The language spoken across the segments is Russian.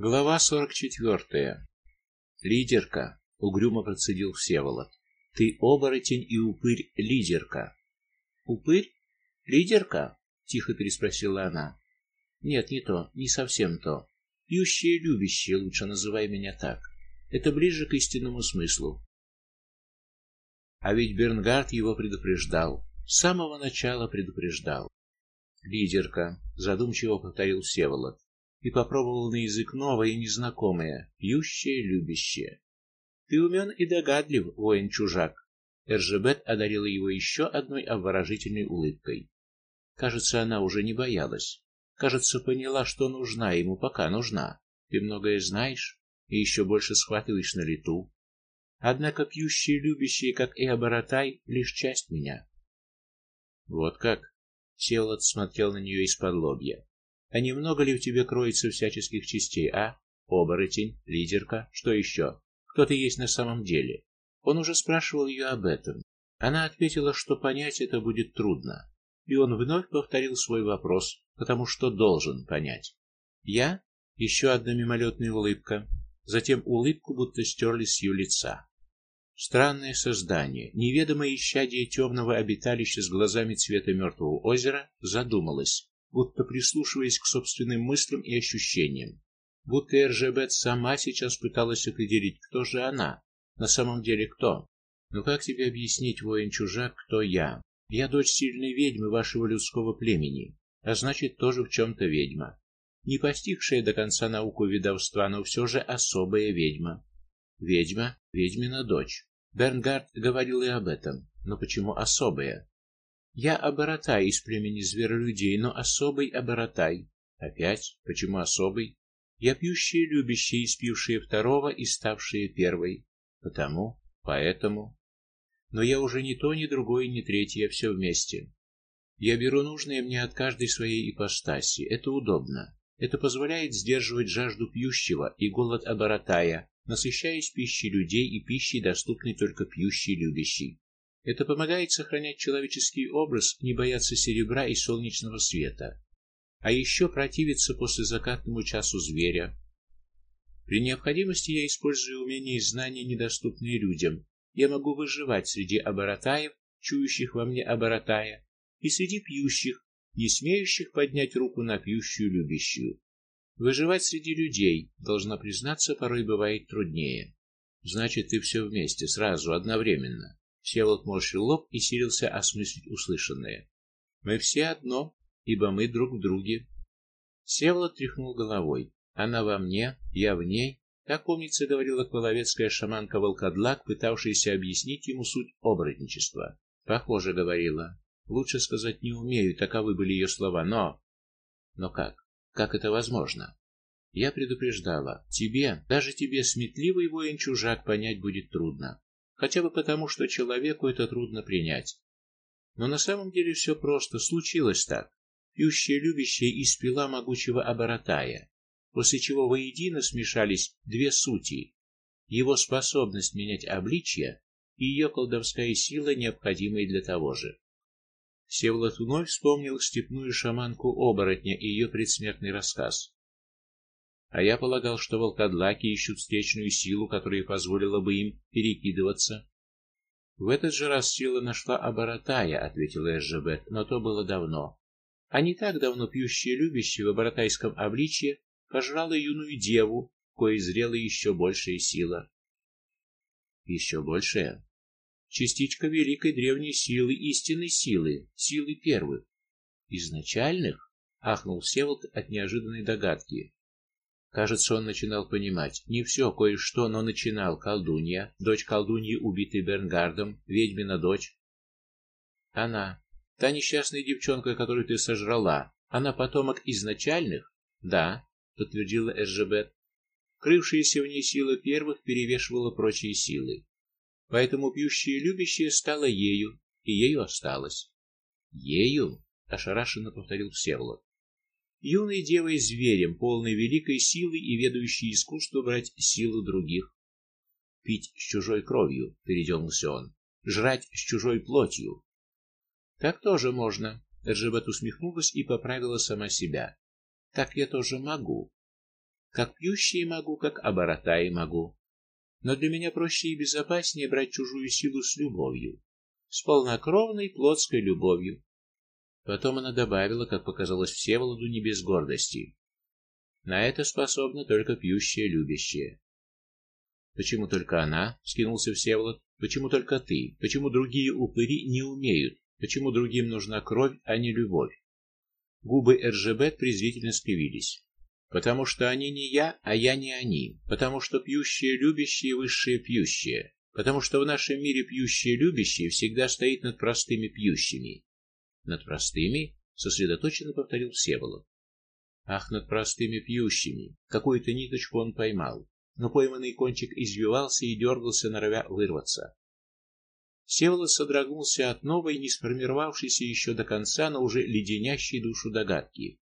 Глава сорок четвертая. Лидерка, угрюмо процедил Всеволод. Ты оборотень и упырь лидерка. Упырь? Лидерка? тихо переспросила она. Нет, не то, не совсем то. Пьющие любящие, лучше называй меня так. Это ближе к истинному смыслу. А ведь Бернгард его предупреждал, с самого начала предупреждал. Лидерка, задумчиво повторил Всеволод и попробовал на язык новое и незнакомое, пьющее, любящее. Ты умен и догадлив, воин-чужак. Эржебет одарила его еще одной обворожительной улыбкой. Кажется, она уже не боялась. Кажется, поняла, что нужна ему, пока нужна. Ты многое знаешь и еще больше схватываешь на лету. Однако пьющие, любящие, как и Абаратай, лишь часть меня. Вот как? Селот смотрел на нее из-под лобья. А немного ли в тебе кроется всяческих частей, а? Оборотень, лидерка, что еще? Кто ты есть на самом деле? Он уже спрашивал ее об этом. Она ответила, что понять это будет трудно. И он вновь повторил свой вопрос, потому что должен понять. Я? Еще одна мимолетная улыбка, затем улыбку будто стерли с ее лица. Странное создание, неведомое исчадие темного обиталища с глазами цвета мертвого озера, задумалась, будто прислушиваясь к собственным мыслям и ощущениям. Будто Эржебет сама сейчас пыталась определить, кто же она, на самом деле кто. Ну как тебе объяснить, воин-чужак, кто я? Я дочь сильной ведьмы вашего людского племени, а значит, тоже в чем то ведьма. Не постигшая до конца науку ведовства, но все же особая ведьма. Ведьма, ведьмина дочь. Бернгард говорил и об этом. Но почему особая? Я оборотай из племени зверолюдей, но особый оборотай. Опять? Почему особый? Я пьющая любящая, испившая второго и ставшая первой. Потому, поэтому. Но я уже ни то, ни другое, ни третье, все вместе. Я беру нужное мне от каждой своей ипостаси. Это удобно. Это позволяет сдерживать жажду пьющего и голод оборотая, насыщаясь пищей людей и пищей, доступной только пьющей любящей. Это помогает сохранять человеческий образ, не бояться серебра и солнечного света. А еще противиться после закатному часу зверя. При необходимости я использую умения и знания, недоступные людям. Я могу выживать среди оборотаев, чующих во мне оборотая, и среди пьющих, не смеющих поднять руку на пьющую любящую. Выживать среди людей, должна признаться, порой бывает труднее. Значит, ты все вместе, сразу, одновременно. Всеволод морщил лоб и силился осмыслить услышанное. Мы все одно, ибо мы друг в друге. Всеволод тряхнул головой. Она во мне, я в ней. Так, помнится, говорила половецкая шаманка Волкодлак, пытавшаяся объяснить ему суть оборотничества. Похоже, говорила. Лучше сказать не умею, таковы были ее слова, но Но как? Как это возможно? Я предупреждала: тебе, даже тебе, сметливый воин-чужак, понять будет трудно хотя бы потому, что человеку это трудно принять. Но на самом деле все просто, случилось так. Пьющая любящая испила могучего оборотая, после чего воедино смешались две сути: его способность менять обличье и ее колдовская сила, необходимая для того же. Всеволод вновь вспомнил степную шаманку оборотня и ее предсмертный рассказ. А я полагал, что волкодлаки ищут встречную силу, которая позволила бы им перекидываться. В этот же раз сила нашла Абаратая, ответила Эжебет, но то было давно. А не так давно пьющая любящая в абаратайском обличье пожрала юную деву, кое зрела еще большая сила. Еще большая. Частичка великой древней силы, истинной силы, силы первых, изначальных, ахнул Всеволод от неожиданной догадки. Кажется, он начинал понимать. Не все, кое-что, но начинал. Колдунья, дочь колдуньи, убитой Бернгардом, ведьмина дочь. Она, та несчастная девчонка, которую ты сожрала, она потомок изначальных? Да, подтвердила Эржебет. Крывшаяся в ней сила первых перевешивала прочие силы. Поэтому пьющая и любящая стала ею, и ею осталась. Ею, ошарашенно повторил Всеволод юной девой зверем, полной великой силы и ведающей искусство брать силу других. Пить с чужой кровью, передернулся он. Жрать с чужой плотью. Так тоже можно. Эржебет усмехнулась и поправила сама себя. Так я тоже могу. Как пьющие могу, как оборотаи могу. Но для меня проще и безопаснее брать чужую силу с любовью, с полнокровной плотской любовью. Потом она добавила, как показалось Всеволоду, не без гордости: на это способна только пьющая любящая. Почему только она? скинулся Всеволод. Почему только ты? Почему другие упыри не умеют? Почему другим нужна кровь, а не любовь? Губы Эржебет презрительно скривились. Потому что они не я, а я не они. Потому что пьющие любящие высшие пьющие. Потому что в нашем мире пьющие любящие всегда стоит над простыми пьющими. Над простыми, сосредоточенно повторил Всеволод. Ах, над простыми пьющими. Какую-то ниточку он поймал, но пойманный кончик извивался и дергался, норовя вырваться. Всеволод содрогнулся от новой, не сформировавшейся еще до конца, но уже леденящей душу догадки.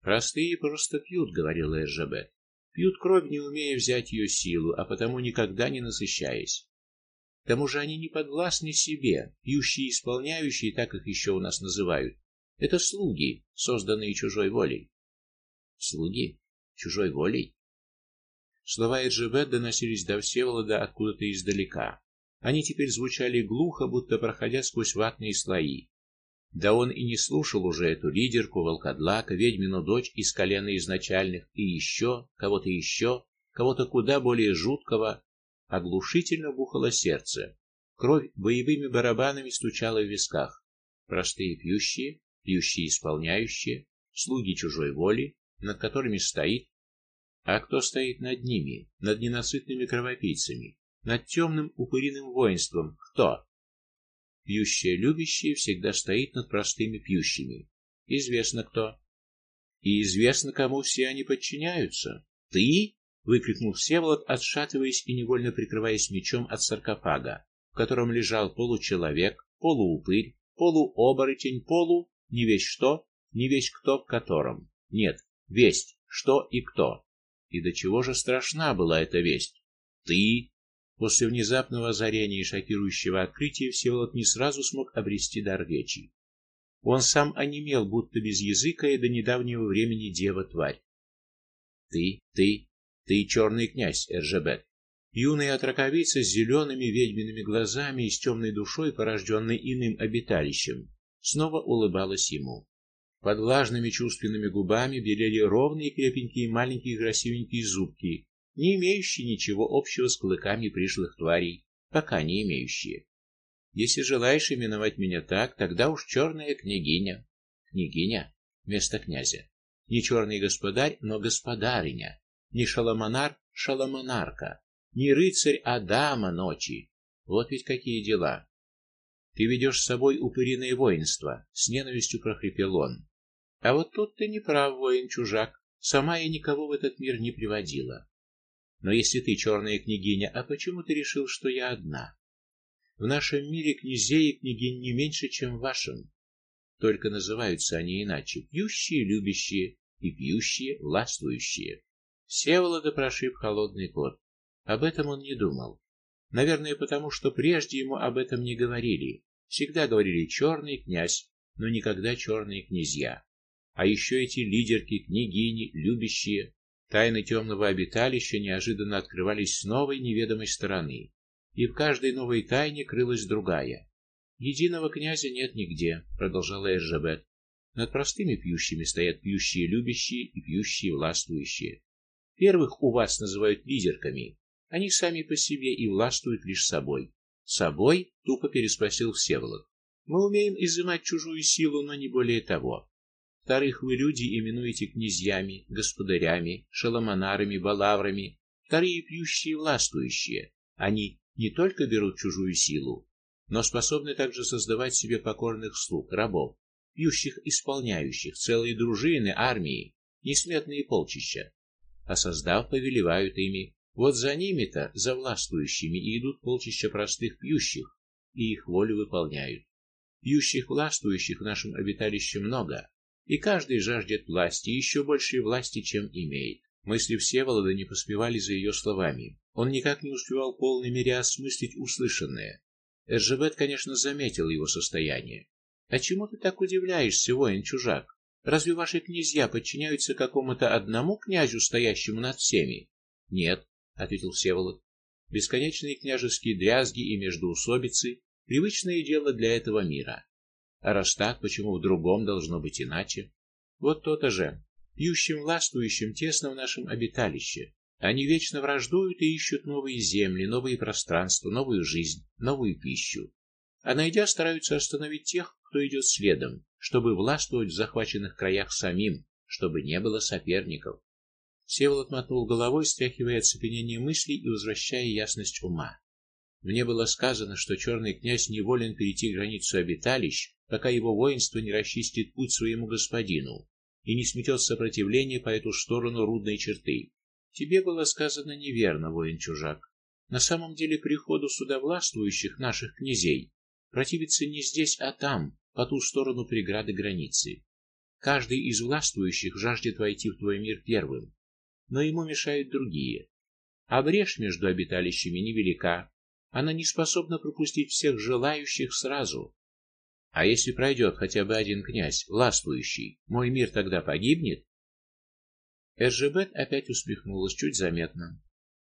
Простые просто пьют, говорила Эржебет. Пьют кровь, не умея взять ее силу, а потому никогда не насыщаясь. К тому же они не подвластны себе, пьющие исполняющие, так их еще у нас называют. Это слуги, созданные чужой волей. Слуги чужой волей. Слова Эржебет доносились до Всеволода откуда-то издалека. Они теперь звучали глухо, будто проходя сквозь ватные слои. Да он и не слушал уже эту лидерку, волкодлака, ведьмину дочь из колена изначальных и еще кого-то еще, кого-то куда более жуткого, оглушительно бухало сердце. Кровь боевыми барабанами стучала в висках. Простые пьющие, пьющие исполняющие, слуги чужой воли, над которыми стоит, а кто стоит над ними, над ненасытными кровопийцами, над темным упыриным воинством? Кто? Пьющие любящие всегда стоит над простыми пьющими. Известно кто. И известно, кому все они подчиняются. Ты? Выкрикнул Всеволод, отшатываясь и невольно прикрываясь мечом от саркофага, в котором лежал получеловек, полуупырь, полуоборотень, полу не весь что, не весь кто в котором. Нет, весть, что и кто. И до чего же страшна была эта весть? Ты После внезапного озарения и шокирующего открытия Всеволод не сразу смог обрести дар речи. Он сам онемел, будто без языка и до недавнего времени дева-тварь. Ты, ты, ты черный князь Эржебет. Юная отраковица с зелеными ведьмиными глазами и с темной душой, порожденной иным обиталищем, снова улыбалась ему. Под влажными чувственными губами белели ровные крепенькие маленькие красивенькие зубки, не имеющие ничего общего с клыками пришлых тварей, пока не имеющие. Если желаешь именовать меня так, тогда уж черная княгиня. Княгиня вместо князя. Не черный господарь, но господариня. Не шаламонар, шаламонарка. Не рыцарь, а дама ночи. Вот ведь какие дела. Ты ведешь с собой упыриное воинство, с ненавистью прохрипел он. А вот тут ты не прав, воин-чужак. Сама я никого в этот мир не приводила. Но если ты черная княгиня, а почему ты решил, что я одна? В нашем мире князей и княгинь не меньше, чем в вашем. Только называются они иначе: пьющие, любящие и пьющие, властвующие. Всеволода прошиб холодный пот. Об этом он не думал. Наверное, потому что прежде ему об этом не говорили. Всегда говорили черный князь, но никогда черные князья. А еще эти лидерки, княгини, любящие, Тайны темного обиталища неожиданно открывались с новой неведомой стороны, и в каждой новой тайне крылась другая. Единого князя нет нигде, продолжала Эржебет. Над простыми пьющими стоят пьющие любящие и пьющие властвующие. Первых у вас называют лидерками. Они сами по себе и властвуют лишь собой. Собой? тупо переспросил Всеволод. Мы умеем изымать чужую силу, но не более того. Вторых вы люди именуете князьями, господарями, шаламанарами, балаврами, вторые пьющие властвующие. Они не только берут чужую силу, но способны также создавать себе покорных слуг, рабов, пьющих исполняющих, целые дружины, армии, несметные полчища. А создав, повелевают ими. Вот за ними-то, за властвующими, и идут полчища простых пьющих, и их волю выполняют. Пьющих властвующих в нашем обиталище много, и каждый жаждет власти, еще большей власти, чем имеет. Мысли Всеволода не поспевали за ее словами. Он никак не успевал в полной мере осмыслить услышанное. Эржебет, конечно, заметил его состояние. "А чему ты так удивляешься, воин-чужак? Разве ваши князья подчиняются какому-то одному князю, стоящему над всеми? Нет, ответил Всеволод. Бесконечные княжеские дрязги и междоусобицы привычное дело для этого мира. А раз так, почему в другом должно быть иначе? Вот то-то же. Пьющим властвующим тесно в нашем обиталище. Они вечно враждуют и ищут новые земли, новые пространства, новую жизнь, новую пищу. А найдя, стараются остановить тех, кто идет следом, чтобы властвовать в захваченных краях самим, чтобы не было соперников. Всеволод мотнул головой, стряхивая оцепенение мыслей и возвращая ясность ума. Мне было сказано, что черный князь не волен перейти границу обиталищ, пока его воинство не расчистит путь своему господину и не сметет сопротивление по эту сторону рудной черты. Тебе было сказано неверно, воин-чужак. На самом деле приходу сюда властвующих наших князей противится не здесь, а там, по ту сторону преграды границы. Каждый из властвующих жаждет войти в твой мир первым, но ему мешают другие. А брешь между обиталищами невелика, она не способна пропустить всех желающих сразу. А если пройдет хотя бы один князь, властвующий, мой мир тогда погибнет? Эржебет опять усмехнулась чуть заметно.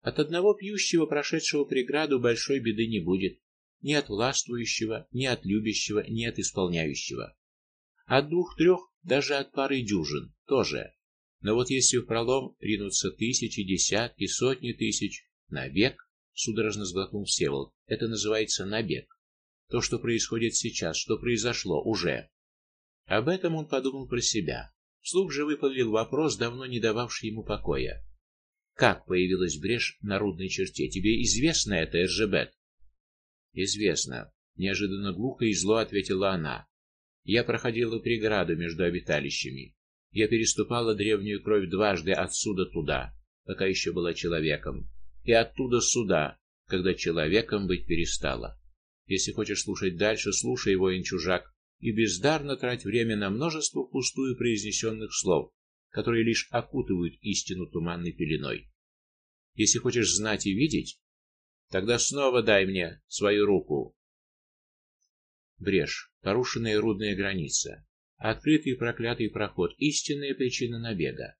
От одного пьющего, прошедшего преграду, большой беды не будет. Ни от властвующего, ни от любящего, ни от исполняющего. От двух-трех, даже от пары дюжин тоже. Но вот если в пролом ринутся тысячи, десятки, сотни тысяч, набег, судорожно сглотнул Всеволод. Это называется набег. То, что происходит сейчас, что произошло уже. Об этом он подумал про себя. Вслух же выпалил вопрос, давно не дававший ему покоя. Как появилась брешь на рудной черте? Тебе известно это, Эржебет? Известно, неожиданно глухо и зло ответила она. Я проходила преграду между обиталищами. Я переступала древнюю кровь дважды отсюда туда, пока еще была человеком, и оттуда сюда, когда человеком быть перестала. Если хочешь слушать дальше, слушай, воин-чужак, и бездарно трать время на множество пустую произнесенных слов, которые лишь окутывают истину туманной пеленой. Если хочешь знать и видеть, тогда снова дай мне свою руку. Брешь, порушенная рудная граница, открытый проклятый проход, истинная причина набега.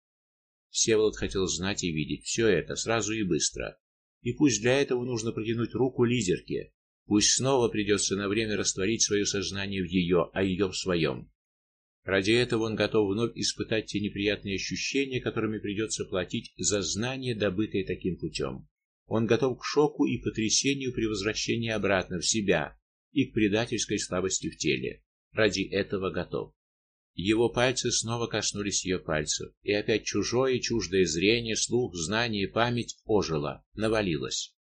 Всеволод хотел знать и видеть все это сразу и быстро. И пусть для этого нужно протянуть руку лидерке, пусть снова придется на время растворить свое сознание в ее, а ее в своем. Ради этого он готов вновь испытать те неприятные ощущения, которыми придется платить за знание, добытое таким путем. Он готов к шоку и потрясению при возвращении обратно в себя и к предательской слабости в теле. Ради этого готов. Его пальцы снова коснулись ее пальцев, и опять чужое, чуждое зрение, слух, знание, память ожило, навалилось.